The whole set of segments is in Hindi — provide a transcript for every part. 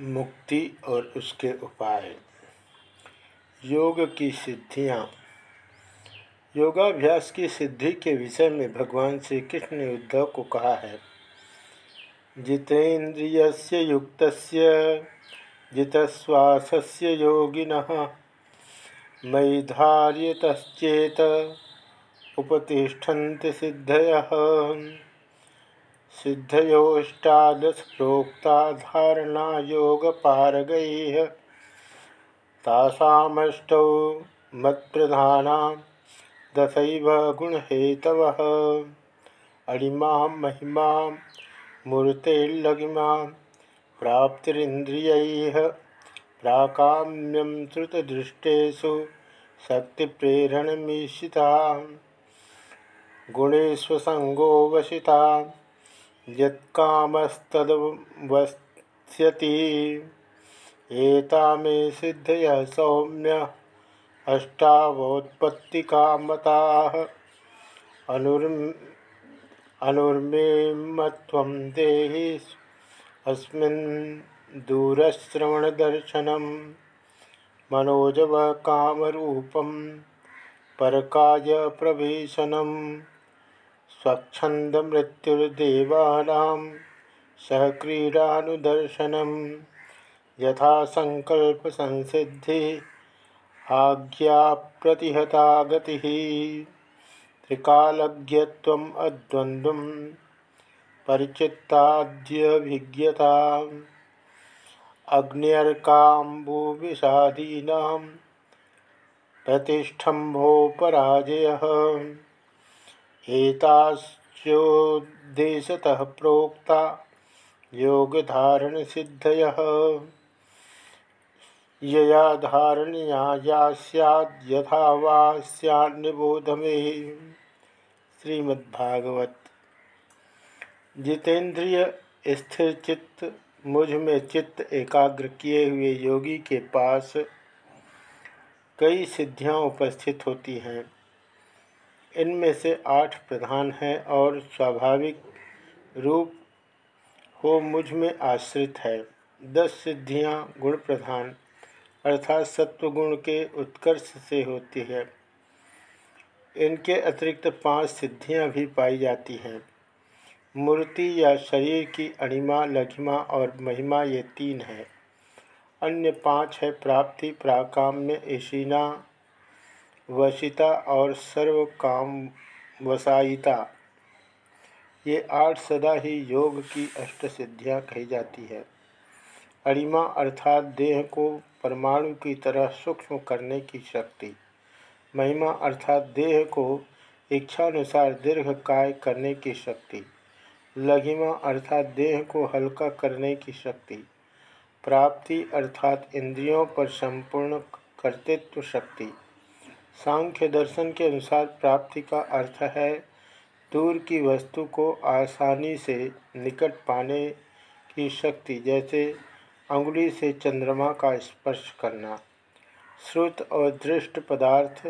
मुक्ति और उसके उपाय। योग की सिद्धियाँ। योगाभ्यास की सिद्धि के विषय में भगवान श्री कृष्ण ने उद्धव को कहा है जितेन्द्रिय से युक्त जितश्वास योगिन मयि धार्यतचेत उपतिष्ठन्ति सिद्धय। सिद्धयोष्टादश प्रोक्ता धारणा योग पारगैः तासामष्टौ मत्प्रधाना दशैव गुणहेतवः। अणिमां महिमां मूर्तेर्लघिमां प्राप्तिरिन्द्रियैः प्राकाम्यं श्रुतदृष्टेषु शक्तिप्रेरणमीशिता गुणेष्वसङ्गो वशिता यत्कामस्तद्वस्यति। एता मे सिद्धयः सौम्य अष्टावोत्पत्तिकामताः। अनुर्म अनुर्मेमत्वं देहि अस्मिन् दूरश्रवणदर्शनं मनोजव कामरूपं परकायप्रवेशनम् स्वच्छंद मृत्युर्देवानां सह क्रीडानुदर्शनम यथा संकल्प संसिद्धि आज्ञा प्रतिहता गति त्रिकालज्ञत्वम् अद्वन्द्वं परिचित्ताद्यभिज्ञता अग्न्यर्काम्बुविषादीनां प्रतिष्ठम्भोपराजयः एतास्योद्देशतः प्रोक्ता योगधारणसिद्धयः। यया धारणीया या सैद्यथा वा श्रीमद्भागवत। जितेंद्रिय स्थिर चित्त, मुझमें चित्त एकाग्र किए हुए योगी के पास कई सिद्धियाँ उपस्थित होती हैं। इनमें से आठ प्रधान हैं और स्वाभाविक रूप हो मुझमें आश्रित है। दस सिद्धियाँ गुण प्रधान, अर्थात सत्वगुण के उत्कर्ष से होती है। इनके अतिरिक्त पाँच सिद्धियाँ भी पाई जाती हैं। मूर्ति या शरीर की अणिमा, लघिमा और महिमा ये तीन है। अन्य पाँच है प्राप्ति, प्राकाम्य, ईशीना वशिता और सर्व काम वसायिता ये आठ सदा ही योग की अष्ट सिद्धियाँ कही जाती है। अरिमा अर्थात देह को परमाणु की तरह सूक्ष्म करने की शक्ति। महिमा अर्थात देह को इच्छानुसार दीर्घकाय करने की शक्ति। लघिमा अर्थात देह को हल्का करने की शक्ति। प्राप्ति अर्थात इंद्रियों पर संपूर्ण कर्तृत्व शक्ति। सांख्य दर्शन के अनुसार प्राप्ति का अर्थ है दूर की वस्तु को आसानी से निकट पाने की शक्ति, जैसे अंगुली से चंद्रमा का स्पर्श करना। श्रुत और दृष्ट पदार्थ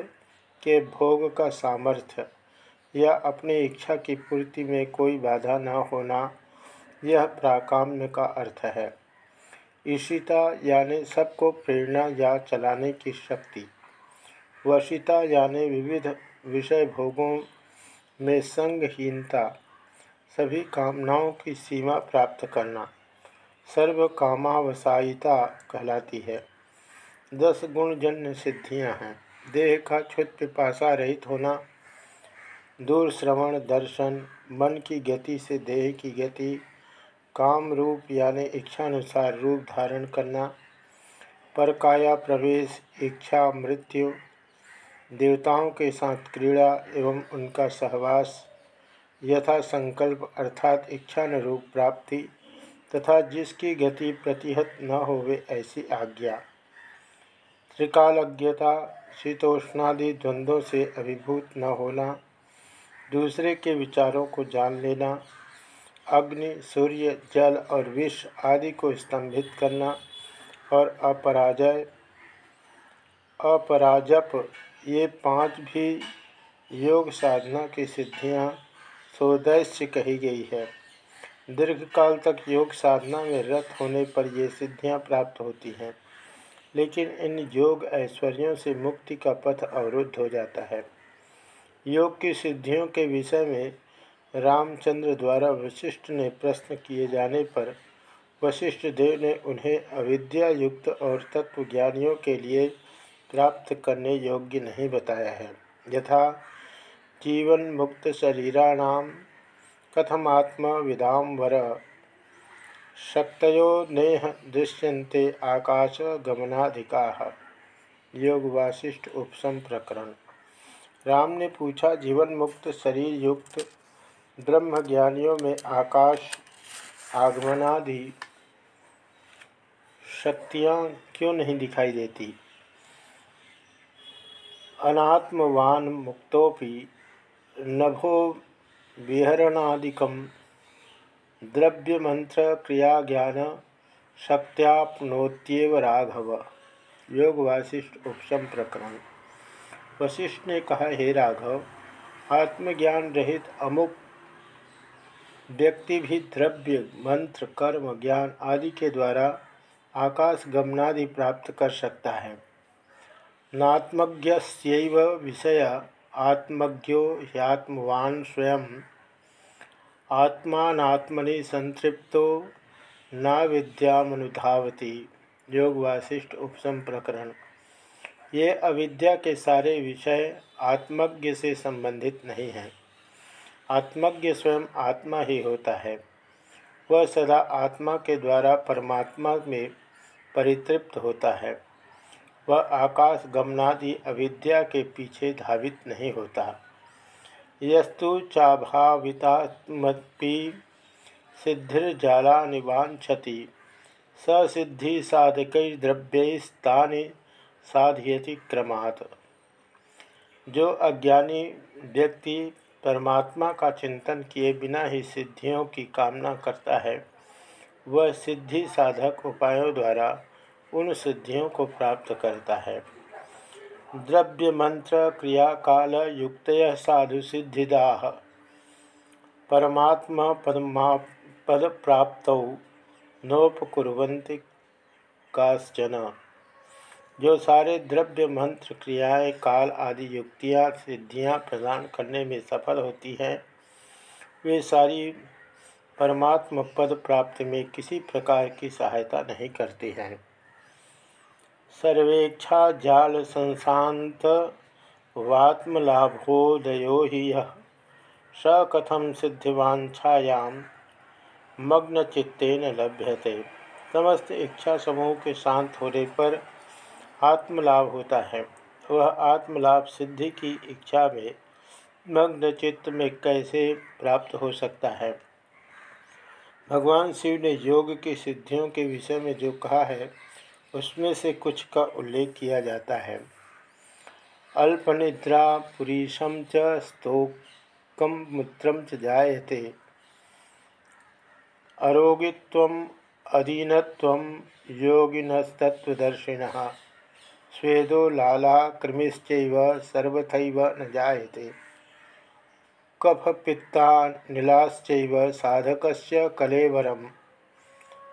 के भोग का सामर्थ्य या अपनी इच्छा की पूर्ति में कोई बाधा न होना, यह प्राकाम्य का अर्थ है। ईशिता यानी सबको प्रेरणा या चलाने की शक्ति। वशिता यानी विविध विषय भोगों में संगहीनता, सभी कामनाओं की सीमा प्राप्त करना सर्व कामावसायिता कहलाती है। दस गुणजन्य सिद्धियाँ हैं। देह का क्षुत पिपासा रहित होना, दूर श्रवण, दर्शन, मन की गति से देह की गति, काम रूप यानी इच्छानुसार रूप धारण करना परकाया प्रवेश, इच्छा, मृत्यु देवताओं के साथ क्रीड़ा एवं उनका सहवास यथा संकल्प अर्थात इच्छानुरूप प्राप्ति तथा जिसकी गति प्रतिहत न होवे ऐसी आज्ञा। त्रिकालज्ञता, शीतोष्णादि द्वंद्वों से अभिभूत न होना, दूसरे के विचारों को जान लेना, अग्नि, सूर्य, जल और विष आदि को स्तंभित करना और अपराजय, अपराजप ये पाँच भी योग साधना की सिद्धियाँ सोदैश्य कही गई है। दीर्घकाल तक योग साधना में रत होने पर ये सिद्धियाँ प्राप्त होती हैं, लेकिन इन योग ऐश्वर्यों से मुक्ति का पथ अवरुद्ध हो जाता है। योग की सिद्धियों के विषय में रामचंद्र द्वारा वशिष्ठ ने प्रश्न किए जाने पर वशिष्ठ देव ने उन्हें अविद्या युक्त और तत्वज्ञानियों के लिए प्राप्त करने योग्य नहीं बताया है। यथा जीवन मुक्त शरीराणाम कथमात्म विदाम वर शक्तो नेह दृश्यन्ते आकाश गमनाधिका। योग वासिष्ठ उपसम प्रकरण। राम ने पूछा जीवन मुक्त शरीर युक्त ब्रह्म ज्ञानियों में आकाश आगमनादि शक्तियाँ क्यों नहीं दिखाई देती? अनात्मवान मुक्तोपि नभो विहरणादिकम द्रव्य मंत्र क्रिया ज्ञान शक्त्यापनोत्यव राघव। योग वासिष्ठ उपशम प्रकरण। वशिष्ठ ने कहा, हे राघव आत्मज्ञान रहित अमुक व्यक्ति भी द्रव्य, मंत्र, कर्म, ज्ञान आदि के द्वारा आकाश गमनादि प्राप्त कर सकता है। नात्मज्ञ विषय आत्मज्ञो ह्यात्मवान स्वयं। आत्मात्मनि संतृप्तो न विद्यामनुधावती। योग वासिष्ठ उपसम प्रकरण ये अविद्या के सारे विषय आत्मज्ञ से संबंधित नहीं हैं। आत्मज्ञ स्वयं आत्मा ही होता है। वह सदा आत्मा के द्वारा परमात्मा में परितृप्त होता है। वह आकाश गमनादि अविद्या के पीछे धावित नहीं होता। यस्तु चाभावितात्मपि सिद्धिर्जाला निवांछति ससिद्धि साधकद्रव्यस्तानि साधयति क्रमात्। जो अज्ञानी व्यक्ति परमात्मा का चिंतन किए बिना ही सिद्धियों की कामना करता है, वह सिद्धि साधक उपायों द्वारा उन सिद्धियों को प्राप्त करता है। द्रव्य मंत्र क्रिया काल युक्त साधु सिद्धिदा परमात्मा पदमा पद प्राप्त नोपकुरंति काश्चन। जो सारे द्रव्य मंत्र क्रियाएँ, काल आदि युक्तियाँ, सिद्धियाँ प्रदान करने में सफल होती हैं, वे सारी परमात्मा पद प्राप्ति में किसी प्रकार की सहायता नहीं करती हैं। सर्वेक्षा जाल संशांत वात्मलाभोदयो ही यह स कथम सिद्धिवांछायाम चित्तेन लभ्यते। समस्त इच्छा समूह के शांत होने पर आत्मलाभ होता है। वह आत्मलाभ सिद्धि की इच्छा में मग्न चित्त में कैसे प्राप्त हो सकता है? भगवान शिव ने योग की सिद्धियों के विषय में जो कहा है उसमें से कुछ का उल्लेख किया जाता है। अल्पनिद्रा पुरीशम च स्तोकम मूत्रम च जायते। अरोगित्व अधीनत्व योगिनस्तत्वदर्शिन स्वेदो लाला कृमिश्च सर्वथैव न जायते। कफपित्ता नीलाश्चैव साधकस्य कलेवरम।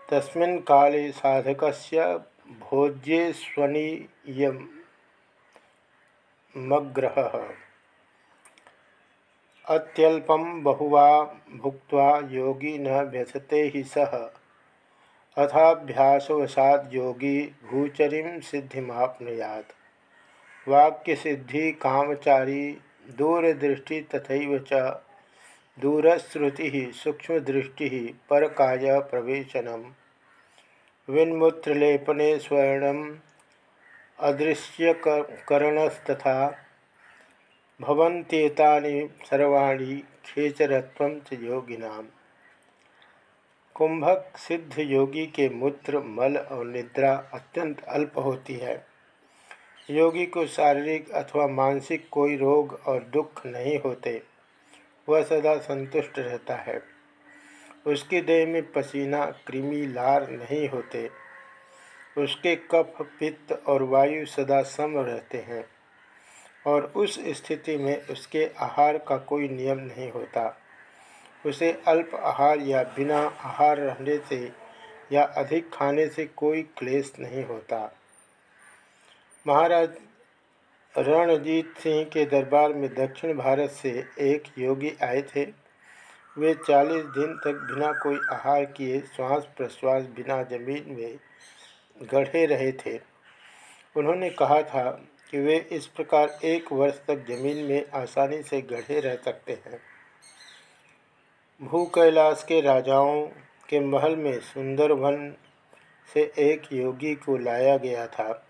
तस्मिन् काले साधकस्य भोज्येष्वनीयमग्रह अत्यल्पम बहुवा भुक्त योगी न व्यसते ही सह अथाभ्यासवशाद योगी भूचरी सिद्धिमाप्नुयात। वाक्यसिद्धि कामचारी दूरदृष्टि तथा च दूरश्रुति सूक्ष्मदृष्टि परकाय प्रवेशनम। विन्मूत्रलेपने स्वर्ण अदृश्यकरणस्तथा भवन्त्येतानि सर्वाणि खेचरत्व च कुंभक सिद्ध योगी के मूत्र, मल और निद्रा अत्यंत अल्प होती है। योगी को शारीरिक अथवा मानसिक कोई रोग और दुख नहीं होते, वह सदा संतुष्ट रहता है। उसकी देह में पसीना, कृमि, लार नहीं होते। उसके कफ, पित्त और वायु सदा सम रहते हैं और उस स्थिति में उसके आहार का कोई नियम नहीं होता। उसे अल्प आहार या बिना आहार रहने से या अधिक खाने से कोई क्लेश नहीं होता। महाराज रणजीत सिंह के दरबार में दक्षिण भारत से एक योगी आए थे। वे चालीस दिन तक बिना कोई आहार किए श्वास प्रश्वास बिना ज़मीन में गढ़े रहे थे। उन्होंने कहा था कि वे इस प्रकार एक वर्ष तक ज़मीन में आसानी से गढ़े रह सकते हैं। भू कैलाश के राजाओं के महल में सुंदरवन से एक योगी को लाया गया था।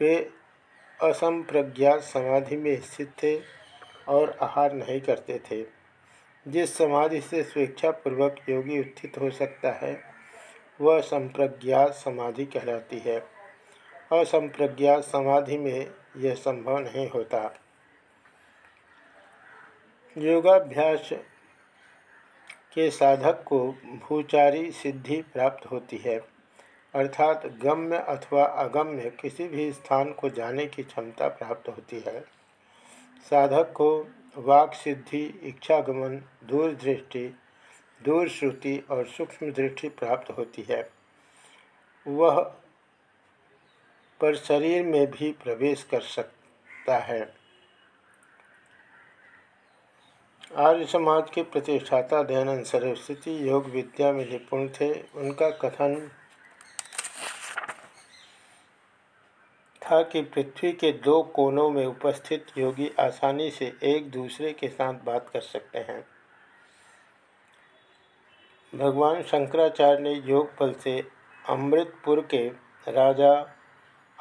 वे असम असंप्रज्ञात समाधि में स्थित थे और आहार नहीं करते थे। जिस समाधि से स्वेच्छापूर्वक योगी उत्थित हो सकता है, वह संप्रज्ञात समाधि कहलाती है। असंप्रज्ञात समाधि में यह संभव नहीं होता। योगाभ्यास के साधक को भूचारी सिद्धि प्राप्त होती है, अर्थात गम्य अथवा अगम्य किसी भी स्थान को जाने की क्षमता प्राप्त होती है। साधक को वाक सिद्धि इच्छागमन, दूरदृष्टि, दूरश्रुति और सूक्ष्म दृष्टि प्राप्त होती है। वह पर शरीर में भी प्रवेश कर सकता है। आर्य समाज के प्रतिष्ठाता दयानंद सरस्वती योग विद्या में निपुण थे। उनका कथन था कि पृथ्वी के दो कोनों में उपस्थित योगी आसानी से एक दूसरे के साथ बात कर सकते हैं। भगवान शंकराचार्य ने योग बल से अमृतपुर के राजा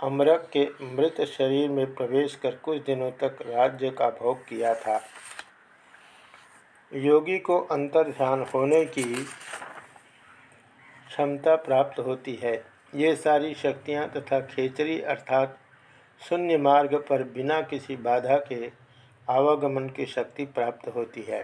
अमरक के मृत शरीर में प्रवेश कर कुछ दिनों तक राज्य का भोग किया था। योगी को अंतर ध्यान होने की क्षमता प्राप्त होती है। ये सारी शक्तियाँ तथा खेचरी अर्थात शून्य मार्ग पर बिना किसी बाधा के आवागमन की शक्ति प्राप्त होती है।